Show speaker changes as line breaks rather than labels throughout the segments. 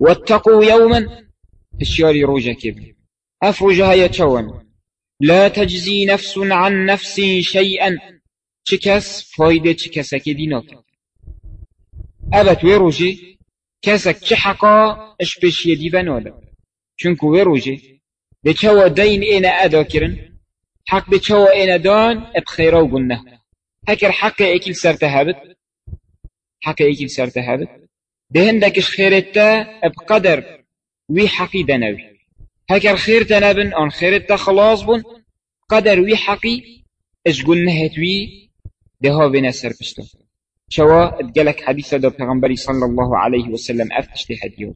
واتقوا يوما. الشياري روجا كبير أفرجها يتشون لا تجزي نفس عن نفس شيئا. چكس فايدة چكسك ديناك. أبت ويروجي كسك چحقا اش بش يدي بنادا چونكو ويروجي بچوا دين اينا ادا كرن حق بچوا اينا دان ابخيرا وقلنا هكر حق ايكل سرتهابت حق ايكل سرتهابت دهندكش خيرتا بقدر وي حقي دنوي. هكر خير تنابن آن خيرتا خلاص بن قدر وي حقي اش قلنا هتوي دها بنا سر بشتا شوا اتقلك حديث دا پیغمبري صلى الله عليه وسلم افتشتي حديث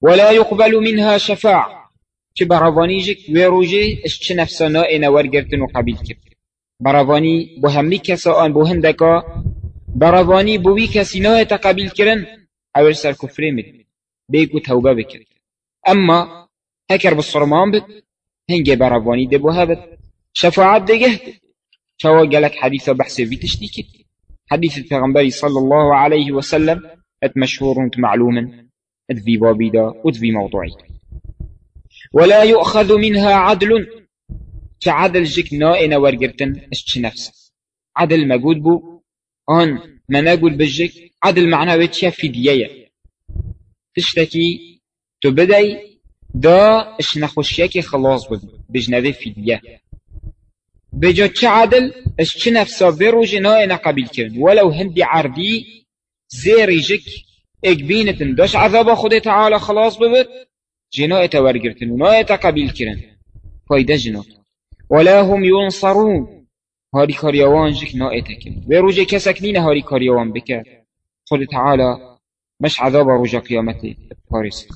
ولا يقبل منها شفاعة چه براوانیجک ویروژه اش چه نفسانا اینا ورگرتن و قبیل کرد. بو همی کسا آن بو هندکا براوانی بو کسی نه تقبیل کرن أول سر کفره مد بیگو توبة بکر أما هکر بصرمان بد هنگه براوانی ده بو هبد شفاعت ده شوا قالك حديث بحث في تشتيك حديث البيغمبري صلى الله عليه وسلم أت مشهور معلوما أت في بابيدا وات في موضوعي. ولا يؤخذ منها عدل. كعدل جك نائنا ورقرتن اشتش نفس عدل موجود بو. آن ما نقول بجك عدل معناه ويتشا فدية تشتكي تبدأي دا اش نخوشيك خلاص بود بجنبه فدية بجا چه عدل؟ اش چه نفسا بروج نائنا قبيل كرن ولو هندي عردي زيري جك اقبينتن داش عذاب خود تعالى خلاص ببت جناء ورگرتن وناء قبيل كرن فايدة جنا ولا هم ينصرون كاريوان جك ناء تكن وروج كسك نين هاري كاريوان بك خود تعالى مش عذاب رجا قيامته بارس